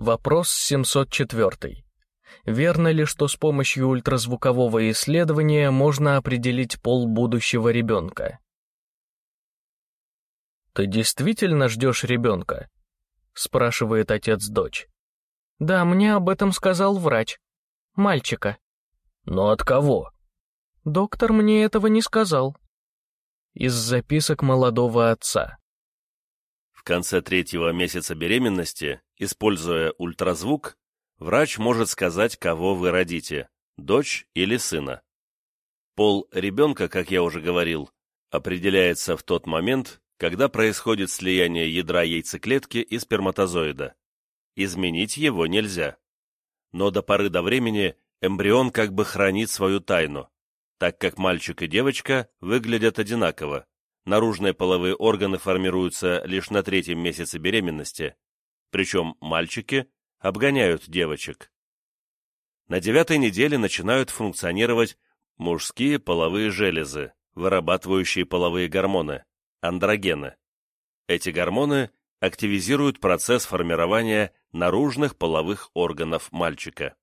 Вопрос 704. Верно ли, что с помощью ультразвукового исследования можно определить пол будущего ребенка? «Ты действительно ждешь ребенка?» — спрашивает отец дочь. «Да, мне об этом сказал врач. Мальчика». «Но от кого?» «Доктор мне этого не сказал». Из записок молодого отца. В конце третьего месяца беременности, используя ультразвук, врач может сказать, кого вы родите – дочь или сына. Пол ребенка, как я уже говорил, определяется в тот момент, когда происходит слияние ядра яйцеклетки и сперматозоида. Изменить его нельзя. Но до поры до времени эмбрион как бы хранит свою тайну, так как мальчик и девочка выглядят одинаково, наружные половые органы формируются лишь на третьем месяце беременности, причем мальчики обгоняют девочек. На девятой неделе начинают функционировать мужские половые железы, вырабатывающие половые гормоны, андрогены. Эти гормоны активизируют процесс формирования наружных половых органов мальчика.